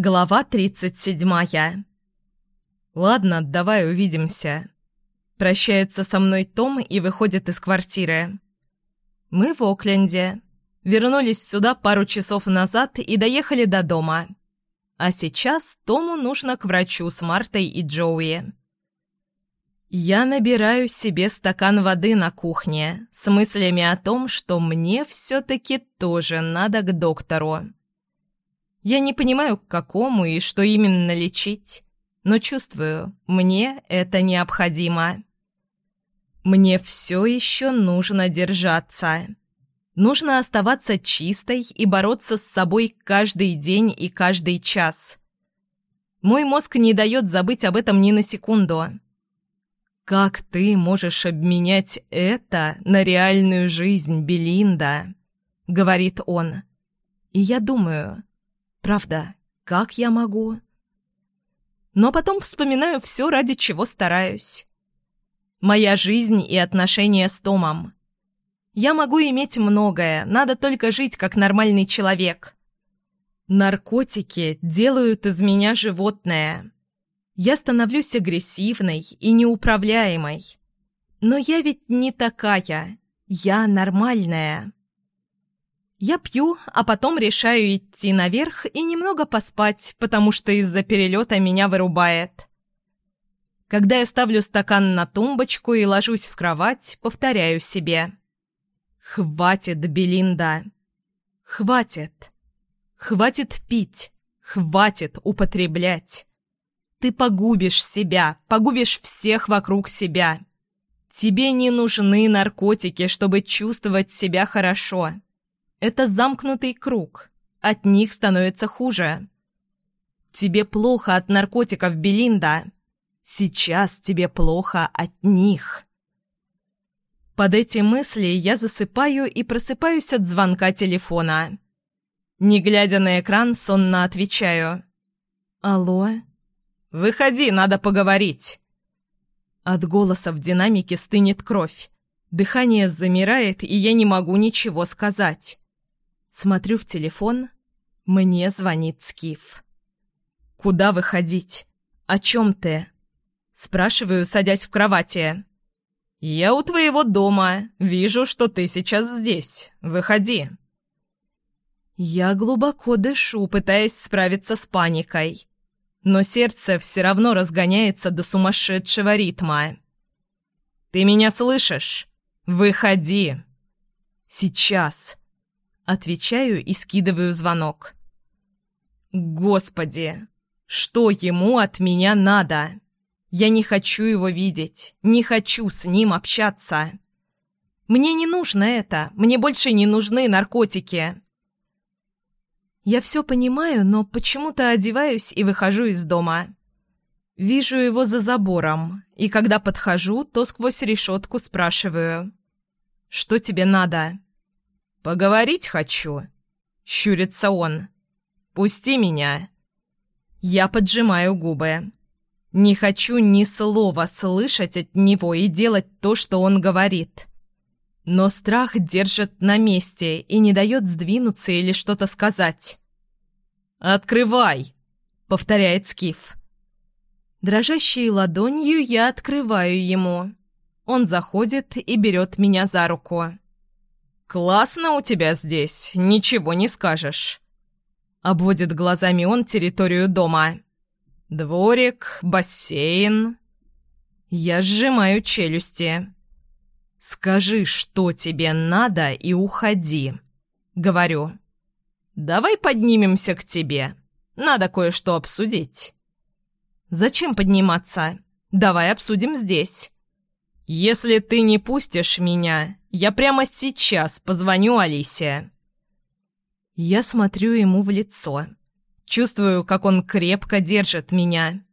Глава тридцать седьмая. «Ладно, давай увидимся». Прощается со мной Том и выходит из квартиры. Мы в Окленде. Вернулись сюда пару часов назад и доехали до дома. А сейчас Тому нужно к врачу с Мартой и Джоуи. Я набираю себе стакан воды на кухне с мыслями о том, что мне все-таки тоже надо к доктору. Я не понимаю, к какому и что именно лечить, но чувствую, мне это необходимо. Мне все еще нужно держаться. Нужно оставаться чистой и бороться с собой каждый день и каждый час. Мой мозг не дает забыть об этом ни на секунду. «Как ты можешь обменять это на реальную жизнь, Белинда?» — говорит он. И я думаю, правда, как я могу? Но потом вспоминаю все, ради чего стараюсь. Моя жизнь и отношения с Томом. Я могу иметь многое, надо только жить как нормальный человек. Наркотики делают из меня животное. Я становлюсь агрессивной и неуправляемой. Но я ведь не такая. Я нормальная. Я пью, а потом решаю идти наверх и немного поспать, потому что из-за перелета меня вырубает. Когда я ставлю стакан на тумбочку и ложусь в кровать, повторяю себе. «Хватит, Белинда! Хватит! Хватит пить! Хватит употреблять! Ты погубишь себя, погубишь всех вокруг себя!» Тебе не нужны наркотики, чтобы чувствовать себя хорошо. Это замкнутый круг. От них становится хуже. Тебе плохо от наркотиков, Белинда. Сейчас тебе плохо от них. Под эти мысли я засыпаю и просыпаюсь от звонка телефона. Не глядя на экран, сонно отвечаю. «Алло?» «Выходи, надо поговорить!» От голоса в динамике стынет кровь. Дыхание замирает, и я не могу ничего сказать. Смотрю в телефон. Мне звонит Скиф. «Куда выходить? О чем ты?» Спрашиваю, садясь в кровати. «Я у твоего дома. Вижу, что ты сейчас здесь. Выходи». Я глубоко дышу, пытаясь справиться с паникой. Но сердце все равно разгоняется до сумасшедшего ритма. «Ты меня слышишь? Выходи!» «Сейчас!» Отвечаю и скидываю звонок. «Господи! Что ему от меня надо?» Я не хочу его видеть, не хочу с ним общаться. Мне не нужно это, мне больше не нужны наркотики. Я все понимаю, но почему-то одеваюсь и выхожу из дома. Вижу его за забором, и когда подхожу, то сквозь решетку спрашиваю. «Что тебе надо?» «Поговорить хочу», — щурится он. «Пусти меня». Я поджимаю губы. Не хочу ни слова слышать от него и делать то, что он говорит. Но страх держит на месте и не дает сдвинуться или что-то сказать. «Открывай!» — повторяет Скиф. Дрожащей ладонью я открываю ему. Он заходит и берет меня за руку. «Классно у тебя здесь, ничего не скажешь». Обводит глазами он территорию дома. Дворик, бассейн. Я сжимаю челюсти. «Скажи, что тебе надо, и уходи», — говорю. «Давай поднимемся к тебе. Надо кое-что обсудить». «Зачем подниматься? Давай обсудим здесь». «Если ты не пустишь меня, я прямо сейчас позвоню Алисе». Я смотрю ему в лицо. Чувствую, как он крепко держит меня.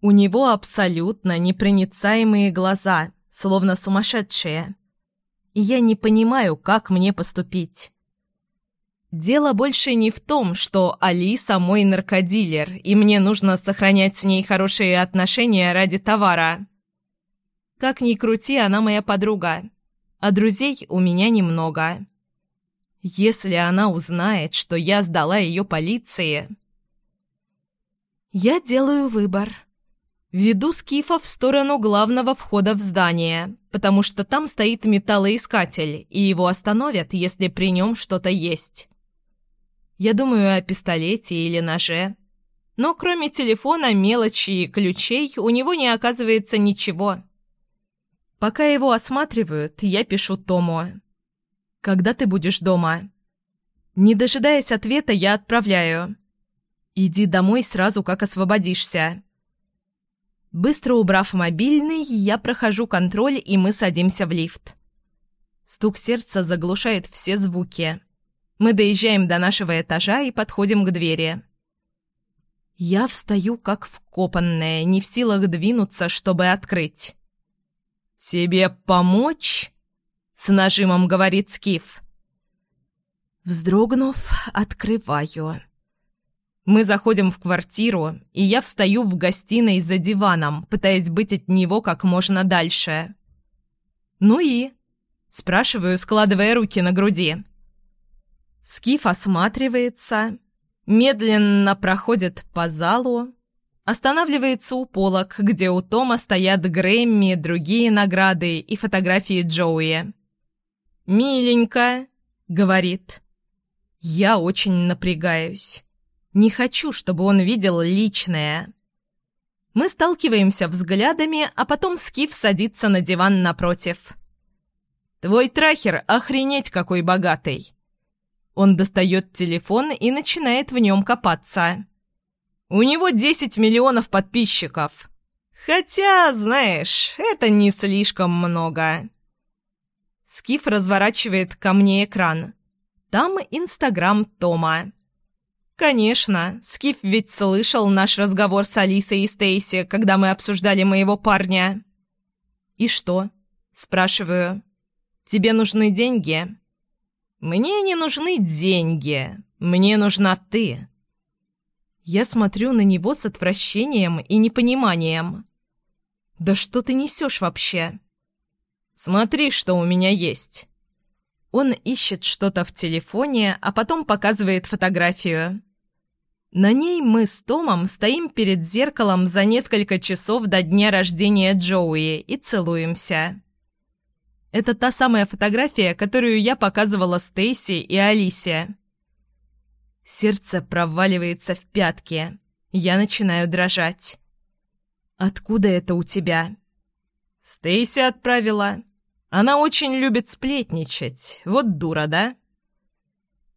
У него абсолютно непроницаемые глаза, словно сумасшедшие. И я не понимаю, как мне поступить. Дело больше не в том, что Алиса мой наркодилер, и мне нужно сохранять с ней хорошие отношения ради товара. Как ни крути, она моя подруга, а друзей у меня немного. Если она узнает, что я сдала ее полиции... Я делаю выбор. Веду Скифа в сторону главного входа в здание, потому что там стоит металлоискатель, и его остановят, если при нем что-то есть. Я думаю о пистолете или ноже. Но кроме телефона, мелочи и ключей у него не оказывается ничего. Пока его осматривают, я пишу Тому. «Когда ты будешь дома?» Не дожидаясь ответа, я отправляю. «Иди домой сразу, как освободишься». Быстро убрав мобильный, я прохожу контроль, и мы садимся в лифт. Стук сердца заглушает все звуки. Мы доезжаем до нашего этажа и подходим к двери. Я встаю как вкопанная, не в силах двинуться, чтобы открыть. «Тебе помочь?» — с нажимом говорит Скиф. Вздрогнув, открываю. Мы заходим в квартиру, и я встаю в гостиной за диваном, пытаясь быть от него как можно дальше. «Ну и?» — спрашиваю, складывая руки на груди. Скиф осматривается, медленно проходит по залу, Останавливается у полок, где у Тома стоят Грэмми, другие награды и фотографии Джоуи. «Миленько», — говорит. «Я очень напрягаюсь. Не хочу, чтобы он видел личное». Мы сталкиваемся взглядами, а потом Скиф садится на диван напротив. «Твой трахер охренеть какой богатый!» Он достает телефон и начинает в нем копаться. У него 10 миллионов подписчиков. Хотя, знаешь, это не слишком много. Скиф разворачивает ко мне экран. Там Инстаграм Тома. Конечно, Скиф ведь слышал наш разговор с Алисой и Стейси, когда мы обсуждали моего парня. «И что?» – спрашиваю. «Тебе нужны деньги?» «Мне не нужны деньги. Мне нужна ты». Я смотрю на него с отвращением и непониманием. «Да что ты несешь вообще?» «Смотри, что у меня есть». Он ищет что-то в телефоне, а потом показывает фотографию. На ней мы с Томом стоим перед зеркалом за несколько часов до дня рождения Джоуи и целуемся. Это та самая фотография, которую я показывала Стейси и Алисе. Сердце проваливается в пятки. Я начинаю дрожать. «Откуда это у тебя?» «Стейси отправила. Она очень любит сплетничать. Вот дура, да?»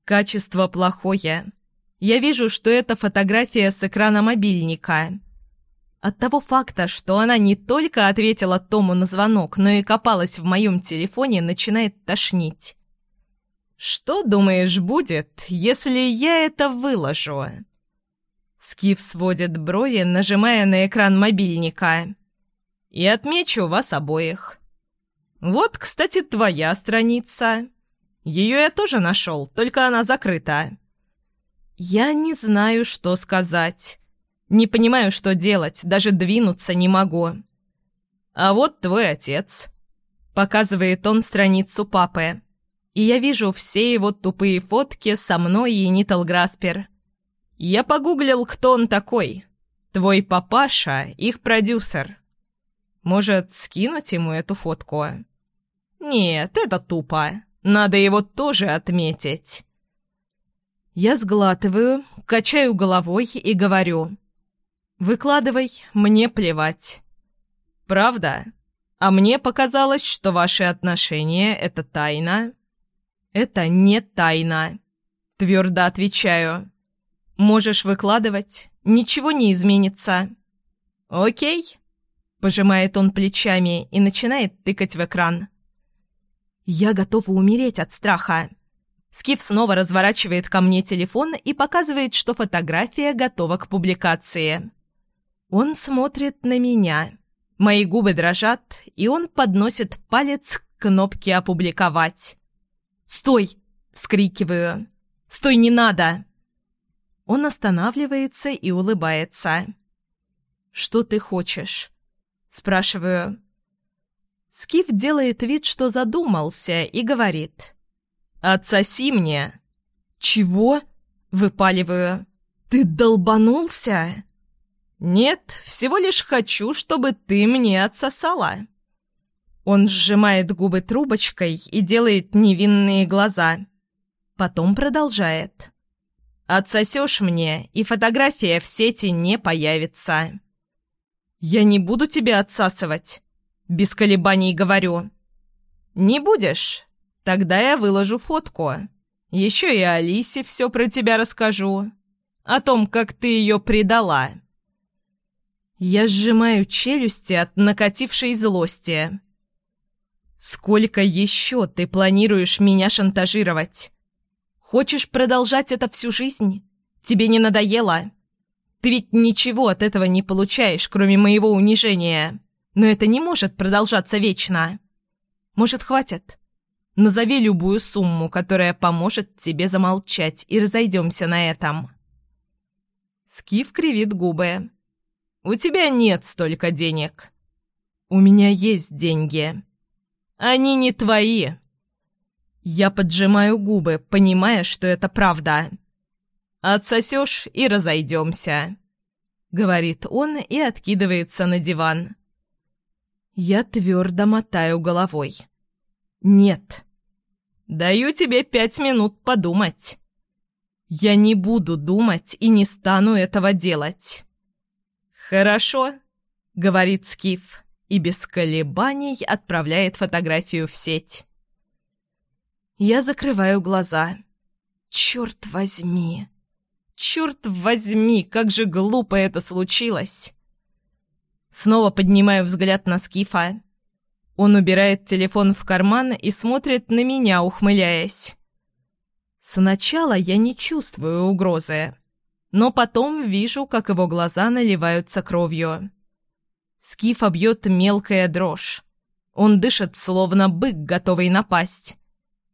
«Качество плохое. Я вижу, что это фотография с экрана мобильника». От того факта, что она не только ответила Тому на звонок, но и копалась в моем телефоне, начинает тошнить. «Что, думаешь, будет, если я это выложу?» Скиф сводит брови, нажимая на экран мобильника. «И отмечу вас обоих. Вот, кстати, твоя страница. Ее я тоже нашел, только она закрыта». «Я не знаю, что сказать. Не понимаю, что делать, даже двинуться не могу». «А вот твой отец», — показывает он страницу папы и я вижу все его тупые фотки со мной и Нитл Граспер. Я погуглил, кто он такой. Твой папаша — их продюсер. Может, скинуть ему эту фотку? Нет, это тупо. Надо его тоже отметить. Я сглатываю, качаю головой и говорю. «Выкладывай, мне плевать». «Правда? А мне показалось, что ваши отношения — это тайна». «Это не тайна», — твердо отвечаю. «Можешь выкладывать, ничего не изменится». «Окей», — пожимает он плечами и начинает тыкать в экран. «Я готова умереть от страха». Скиф снова разворачивает ко мне телефон и показывает, что фотография готова к публикации. Он смотрит на меня. Мои губы дрожат, и он подносит палец к кнопке «Опубликовать». «Стой!» — вскрикиваю. «Стой, не надо!» Он останавливается и улыбается. «Что ты хочешь?» — спрашиваю. Скиф делает вид, что задумался, и говорит. «Отсоси мне!» «Чего?» — выпаливаю. «Ты долбанулся?» «Нет, всего лишь хочу, чтобы ты мне отсосала». Он сжимает губы трубочкой и делает невинные глаза. Потом продолжает. «Отсосешь мне, и фотография в сети не появится». «Я не буду тебя отсасывать», — без колебаний говорю. «Не будешь? Тогда я выложу фотку. Еще и Алисе все про тебя расскажу. О том, как ты ее предала». Я сжимаю челюсти от накатившей злости. «Сколько еще ты планируешь меня шантажировать? Хочешь продолжать это всю жизнь? Тебе не надоело? Ты ведь ничего от этого не получаешь, кроме моего унижения. Но это не может продолжаться вечно. Может, хватит? Назови любую сумму, которая поможет тебе замолчать, и разойдемся на этом». Скиф кривит губы. У тебя нет столько денег. У меня есть деньги. Они не твои. Я поджимаю губы, понимая, что это правда. Отсосешь и разойдемся. Говорит он и откидывается на диван. Я твердо мотаю головой. Нет. Даю тебе пять минут подумать. Я не буду думать и не стану этого делать. «Хорошо», — говорит Скиф и без колебаний отправляет фотографию в сеть. Я закрываю глаза. «Черт возьми! Черт возьми, как же глупо это случилось!» Снова поднимаю взгляд на Скифа. Он убирает телефон в карман и смотрит на меня, ухмыляясь. Сначала я не чувствую угрозы но потом вижу, как его глаза наливаются кровью. Скифа бьет мелкая дрожь. Он дышит, словно бык, готовый напасть.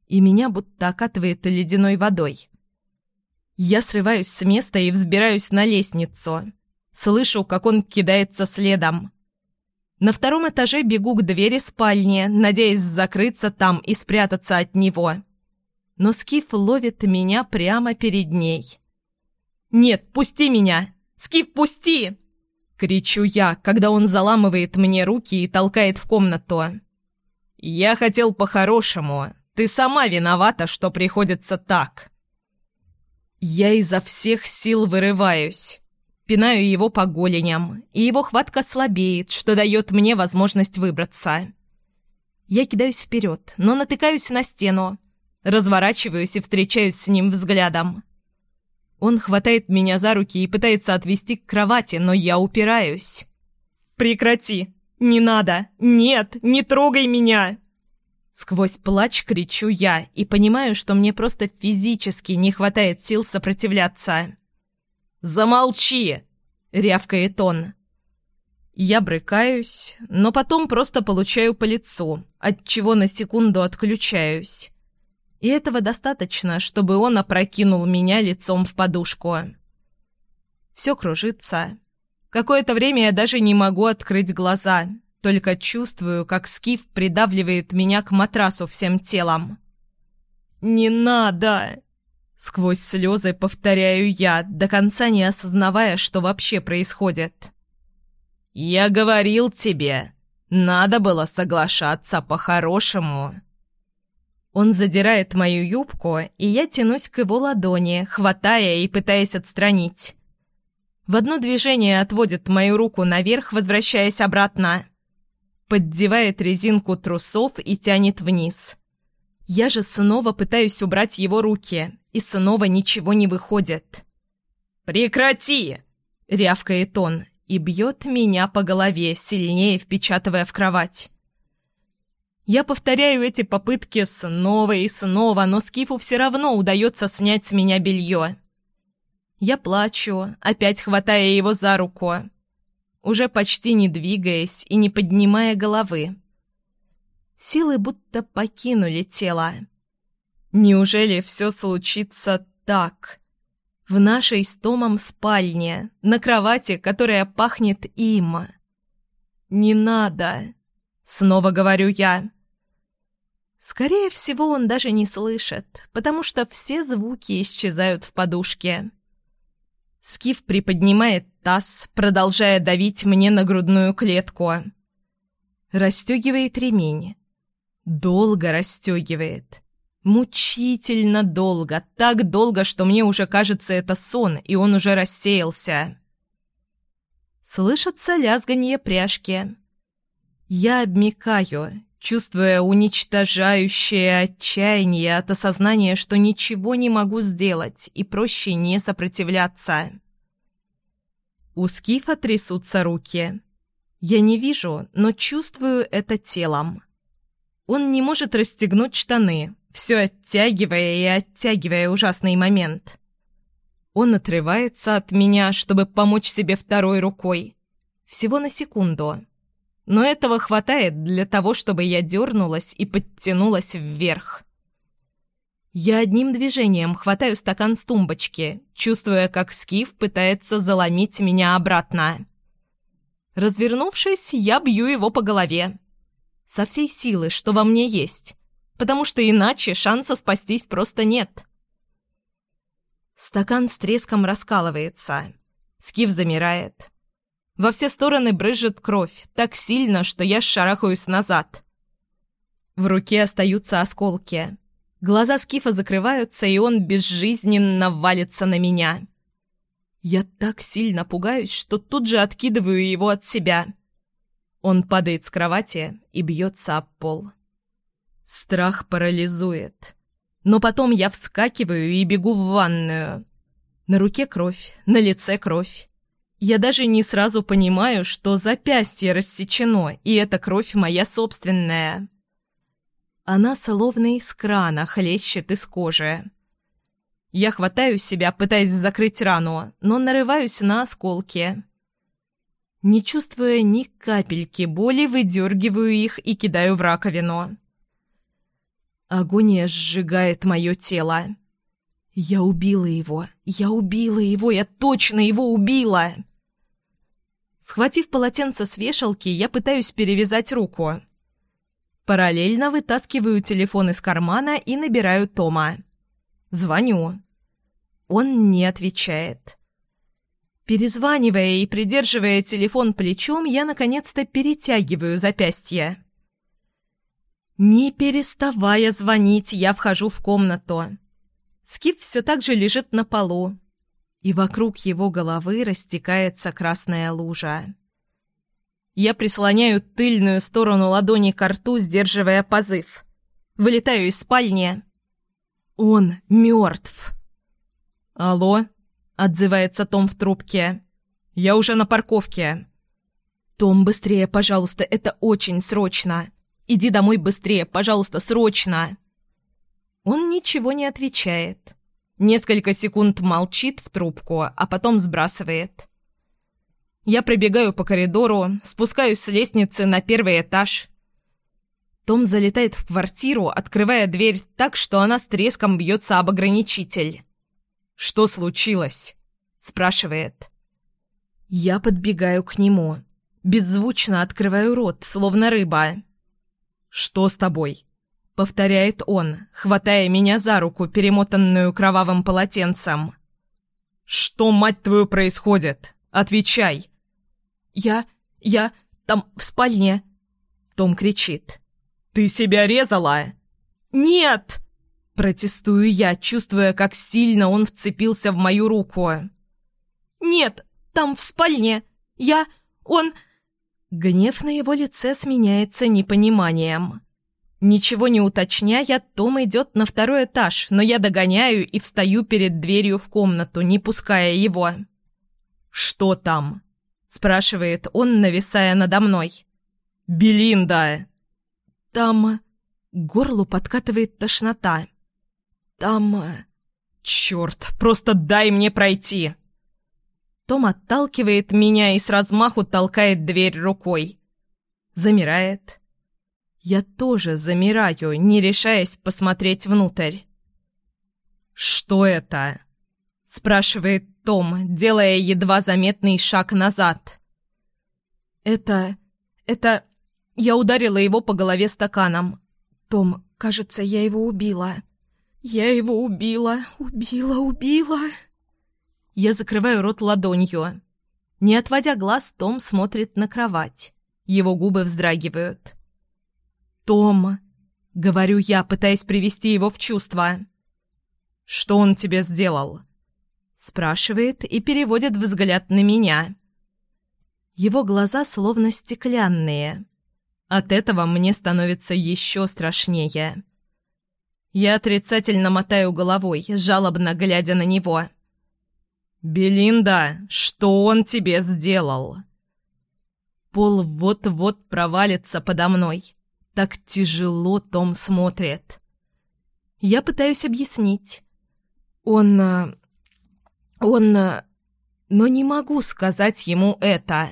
И меня будто окатывает ледяной водой. Я срываюсь с места и взбираюсь на лестницу. Слышу, как он кидается следом. На втором этаже бегу к двери спальни, надеясь закрыться там и спрятаться от него. Но Скиф ловит меня прямо перед ней. «Нет, пусти меня! Скиф, пусти!» Кричу я, когда он заламывает мне руки и толкает в комнату. «Я хотел по-хорошему. Ты сама виновата, что приходится так». Я изо всех сил вырываюсь. Пинаю его по голеням, и его хватка слабеет, что дает мне возможность выбраться. Я кидаюсь вперед, но натыкаюсь на стену. Разворачиваюсь и встречаюсь с ним взглядом. Он хватает меня за руки и пытается отвести к кровати, но я упираюсь. «Прекрати! Не надо! Нет! Не трогай меня!» Сквозь плач кричу я и понимаю, что мне просто физически не хватает сил сопротивляться. «Замолчи!» — рявкает он. Я брыкаюсь, но потом просто получаю по лицу, от чего на секунду отключаюсь и этого достаточно, чтобы он опрокинул меня лицом в подушку. Все кружится. Какое-то время я даже не могу открыть глаза, только чувствую, как скиф придавливает меня к матрасу всем телом. «Не надо!» Сквозь слезы повторяю я, до конца не осознавая, что вообще происходит. «Я говорил тебе, надо было соглашаться по-хорошему». Он задирает мою юбку, и я тянусь к его ладони, хватая и пытаясь отстранить. В одно движение отводит мою руку наверх, возвращаясь обратно. Поддевает резинку трусов и тянет вниз. Я же снова пытаюсь убрать его руки, и снова ничего не выходит. «Прекрати!» — рявкает он и бьет меня по голове, сильнее впечатывая в кровать. Я повторяю эти попытки снова и снова, но Скифу все равно удается снять с меня белье. Я плачу, опять хватая его за руку, уже почти не двигаясь и не поднимая головы. Силы будто покинули тело. Неужели все случится так? В нашей с Томом спальне, на кровати, которая пахнет им. «Не надо!» Снова говорю я. Скорее всего, он даже не слышит, потому что все звуки исчезают в подушке. Скиф приподнимает таз, продолжая давить мне на грудную клетку. Растегивает ремень. Долго растегивает. Мучительно долго, так долго, что мне уже кажется это сон, и он уже рассеялся. Слышатся лязганье пряжки. Я обмикаю, чувствуя уничтожающее отчаяние от осознания, что ничего не могу сделать и проще не сопротивляться. У Скифа трясутся руки. Я не вижу, но чувствую это телом. Он не может расстегнуть штаны, все оттягивая и оттягивая ужасный момент. Он отрывается от меня, чтобы помочь себе второй рукой. Всего на секунду. Но этого хватает для того, чтобы я дернулась и подтянулась вверх. Я одним движением хватаю стакан с тумбочки, чувствуя, как Скиф пытается заломить меня обратно. Развернувшись, я бью его по голове. Со всей силы, что во мне есть, потому что иначе шанса спастись просто нет. Стакан с треском раскалывается. Скиф замирает. Во все стороны брызжет кровь, так сильно, что я шарахаюсь назад. В руке остаются осколки. Глаза Скифа закрываются, и он безжизненно валится на меня. Я так сильно пугаюсь, что тут же откидываю его от себя. Он падает с кровати и бьется об пол. Страх парализует. Но потом я вскакиваю и бегу в ванную. На руке кровь, на лице кровь. Я даже не сразу понимаю, что запястье рассечено, и эта кровь моя собственная. Она словно из крана хлещет из кожи. Я хватаю себя, пытаясь закрыть рану, но нарываюсь на осколки. Не чувствуя ни капельки боли, выдергиваю их и кидаю в раковину. Агония сжигает мое тело. Я убила его. Я убила его. Я точно его убила. Схватив полотенце с вешалки, я пытаюсь перевязать руку. Параллельно вытаскиваю телефон из кармана и набираю Тома. Звоню. Он не отвечает. Перезванивая и придерживая телефон плечом, я наконец-то перетягиваю запястье. Не переставая звонить, я вхожу в комнату. Скип все так же лежит на полу, и вокруг его головы растекается красная лужа. Я прислоняю тыльную сторону ладони к рту, сдерживая позыв. Вылетаю из спальни. Он мертв. «Алло?» — отзывается Том в трубке. «Я уже на парковке». «Том, быстрее, пожалуйста, это очень срочно. Иди домой быстрее, пожалуйста, срочно!» Он ничего не отвечает. Несколько секунд молчит в трубку, а потом сбрасывает. Я пробегаю по коридору, спускаюсь с лестницы на первый этаж. Том залетает в квартиру, открывая дверь так, что она с треском бьется об ограничитель. «Что случилось?» – спрашивает. Я подбегаю к нему. Беззвучно открываю рот, словно рыба. «Что с тобой?» — повторяет он, хватая меня за руку, перемотанную кровавым полотенцем. «Что, мать твою, происходит? Отвечай!» «Я... я... там, в спальне...» Том кричит. «Ты себя резала?» «Нет!» Протестую я, чувствуя, как сильно он вцепился в мою руку. «Нет, там, в спальне. Я... он...» Гнев на его лице сменяется непониманием. Ничего не уточняя, Том идет на второй этаж, но я догоняю и встаю перед дверью в комнату, не пуская его. «Что там?» – спрашивает он, нависая надо мной. «Белинда!» «Там...» – горлу подкатывает тошнота. «Там...» «Черт, просто дай мне пройти!» Том отталкивает меня и с размаху толкает дверь рукой. Замирает я тоже замираю, не решаясь посмотреть внутрь. «Что это?» – спрашивает Том, делая едва заметный шаг назад. «Это... это... Я ударила его по голове стаканом. Том, кажется, я его убила. Я его убила, убила, убила...» Я закрываю рот ладонью. Не отводя глаз, Том смотрит на кровать. Его губы вздрагивают. «Том!» — говорю я, пытаясь привести его в чувство. «Что он тебе сделал?» — спрашивает и переводит взгляд на меня. Его глаза словно стеклянные. От этого мне становится еще страшнее. Я отрицательно мотаю головой, жалобно глядя на него. «Белинда, что он тебе сделал?» Пол вот-вот провалится подо мной. Так тяжело Том смотрит. Я пытаюсь объяснить. Он... Э, он... Э, но не могу сказать ему это.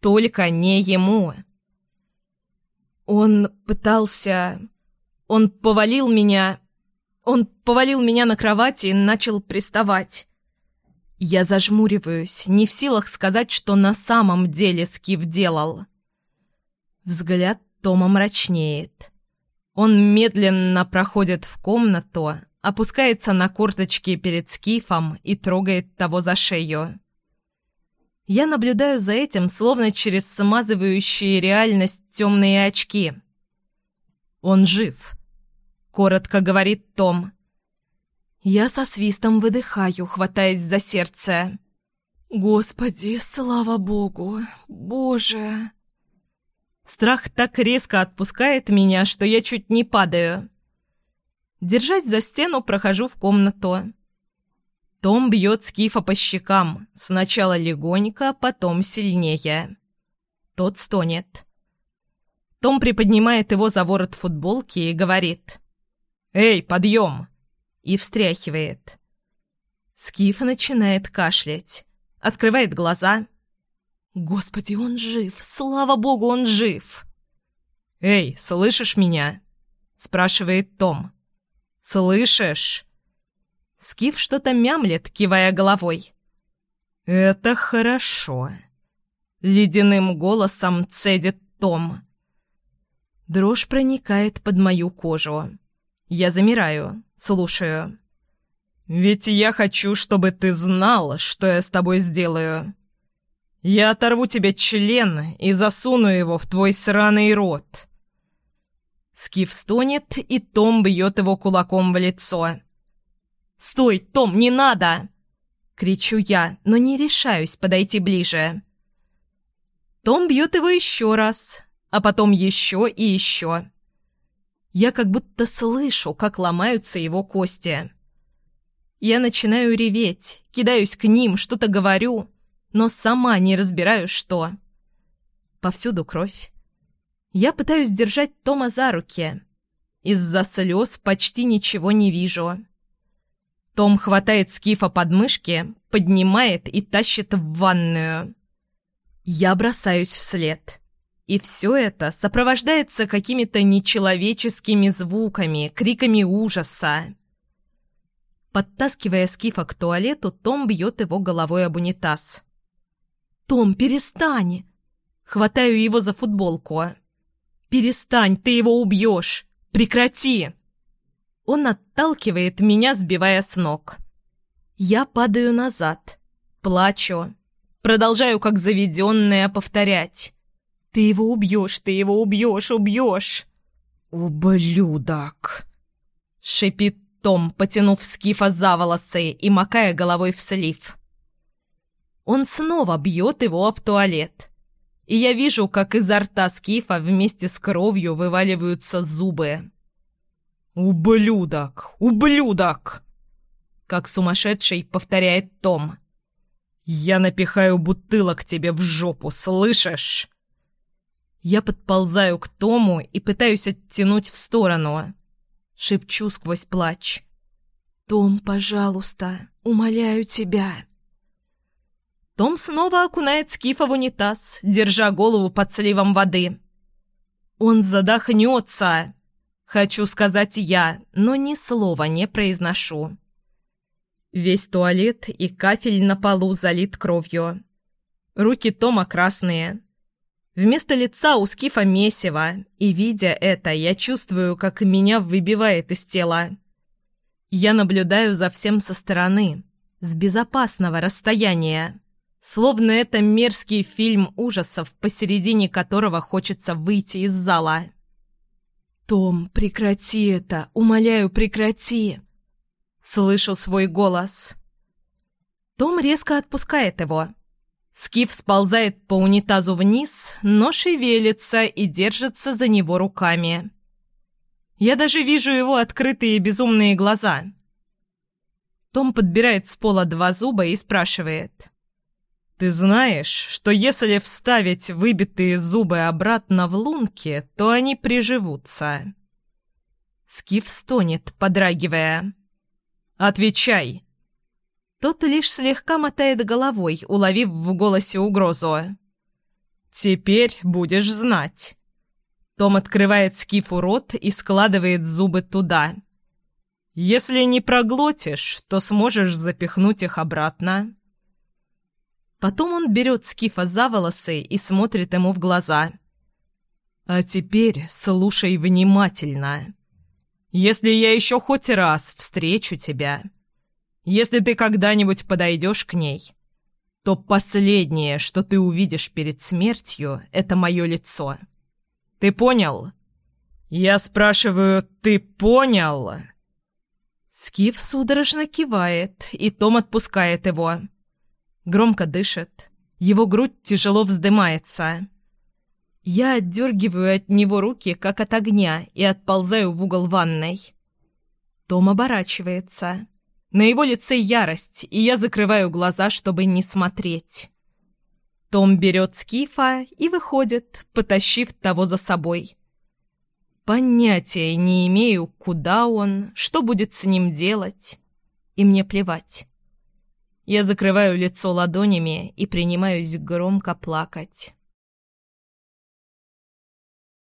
Только не ему. Он пытался... Он повалил меня... Он повалил меня на кровати и начал приставать. Я зажмуриваюсь, не в силах сказать, что на самом деле Скиф делал. Взгляд Тома мрачнеет. Он медленно проходит в комнату, опускается на корточки перед Скифом и трогает того за шею. Я наблюдаю за этим, словно через смазывающие реальность темные очки. «Он жив», — коротко говорит Том. Я со свистом выдыхаю, хватаясь за сердце. «Господи, слава Богу! Боже!» Страх так резко отпускает меня, что я чуть не падаю. Держась за стену, прохожу в комнату. Том бьет Скифа по щекам, сначала легонько, потом сильнее. Тот стонет. Том приподнимает его за ворот футболки и говорит «Эй, подъем!» и встряхивает. Скиф начинает кашлять, открывает глаза. Господи, он жив! Слава богу, он жив! «Эй, слышишь меня?» — спрашивает Том. «Слышишь?» Скиф что-то мямлет, кивая головой. «Это хорошо», — ледяным голосом цедит Том. Дрожь проникает под мою кожу. Я замираю, слушаю. «Ведь я хочу, чтобы ты знал, что я с тобой сделаю. Я оторву тебе член и засуну его в твой сраный рот». Скиф стонет, и Том бьет его кулаком в лицо. «Стой, Том, не надо!» Кричу я, но не решаюсь подойти ближе. Том бьет его еще раз, а потом еще и еще. Я как будто слышу, как ломаются его кости. Я начинаю реветь, кидаюсь к ним, что-то говорю, но сама не разбираю, что. Повсюду кровь. Я пытаюсь держать Тома за руки. Из-за слез почти ничего не вижу. Том хватает Скифа под мышки, поднимает и тащит в ванную. Я бросаюсь вслед. И все это сопровождается какими-то нечеловеческими звуками, криками ужаса. Подтаскивая Скифа к туалету, Том бьет его головой об унитаз. «Том, перестань!» Хватаю его за футболку. «Перестань, ты его убьешь! Прекрати!» Он отталкивает меня, сбивая с ног. Я падаю назад, плачу, продолжаю как заведенная повторять. Ты его убьешь, ты его убьешь, убьешь!» «Ублюдок!» — шипит Том, потянув Скифа за волосы и макая головой в слив. Он снова бьет его об туалет. И я вижу, как изо рта Скифа вместе с кровью вываливаются зубы. «Ублюдок! Ублюдок!» Как сумасшедший повторяет Том. «Я напихаю бутылок тебе в жопу, слышишь?» Я подползаю к Тому и пытаюсь оттянуть в сторону. Шепчу сквозь плач. «Том, пожалуйста, умоляю тебя!» Том снова окунает Скифа в унитаз, держа голову под сливом воды. «Он задохнется!» Хочу сказать я, но ни слова не произношу. Весь туалет и кафель на полу залит кровью. Руки Тома красные, Вместо лица у Скифа месиво, и, видя это, я чувствую, как меня выбивает из тела. Я наблюдаю за всем со стороны, С безопасного расстояния. Словно это мерзкий фильм ужасов, посередине которого хочется выйти из зала. «Том, прекрати это! Умоляю, прекрати!» Слышу свой голос. Том резко отпускает его. Скиф сползает по унитазу вниз, но шевелится и держится за него руками. Я даже вижу его открытые безумные глаза. Том подбирает с пола два зуба и спрашивает. «Ты знаешь, что если вставить выбитые зубы обратно в лунки, то они приживутся?» Скиф стонет, подрагивая. «Отвечай!» Тот лишь слегка мотает головой, уловив в голосе угрозу. «Теперь будешь знать». Том открывает скифу рот и складывает зубы туда. «Если не проглотишь, то сможешь запихнуть их обратно». Потом он берет скифа за волосы и смотрит ему в глаза. «А теперь слушай внимательно. Если я еще хоть раз встречу тебя, если ты когда-нибудь подойдешь к ней, то последнее, что ты увидишь перед смертью, это мое лицо. Ты понял? Я спрашиваю, ты понял?» Скиф судорожно кивает, и Том отпускает его. Громко дышит. Его грудь тяжело вздымается. Я отдергиваю от него руки, как от огня, и отползаю в угол ванной. Том оборачивается. На его лице ярость, и я закрываю глаза, чтобы не смотреть. Том берет Скифа и выходит, потащив того за собой. Понятия не имею, куда он, что будет с ним делать, и мне плевать. Я закрываю лицо ладонями и принимаюсь громко плакать.